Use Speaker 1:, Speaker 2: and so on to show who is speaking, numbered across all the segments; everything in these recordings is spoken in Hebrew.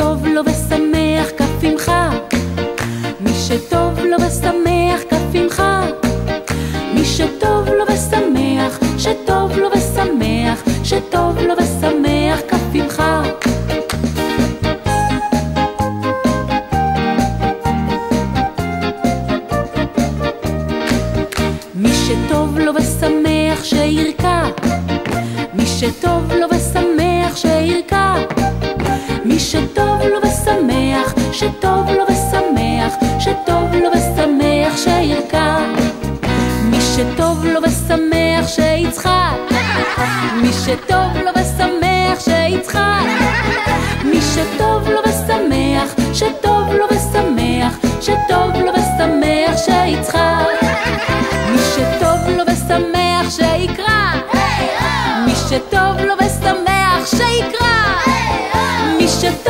Speaker 1: שטוב לו ושמח כף עמך. מי שטוב לו ושמח כף עמך. מי שטוב לו ושמח שטוב לו ושמח שטוב לו ושמח כף עמך. מי שטוב לו ושמח שירקע. מי שטוב לו ושמח שירקע. מי שטוב לו ושמח שטוב לו ושמח שירקע. מי שטוב לו ושמח שיצחק. מי שטוב לו ושמח שיצחק. מי שטוב לו ושמח שטוב לו ושמח שטוב לו ושמח שיצחק. מי שטוב לו ושמח שיקרא. מי שטוב לו ושמח שיקרא. מי שטוב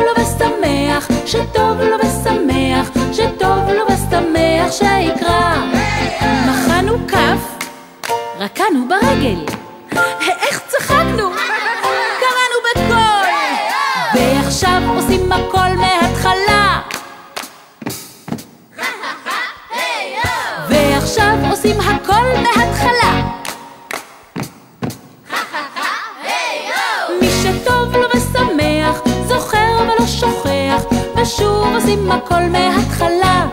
Speaker 1: לו ושמח שטוב לו ושמח שטוב לו ושמח שיקרא. מחאנו כף רקענו ברגל. איך צחקנו? קראנו בקול. ועכשיו עושים הכל מההתחלה. ועכשיו עושים הכל מההתחלה עושים הכל מההתחלה.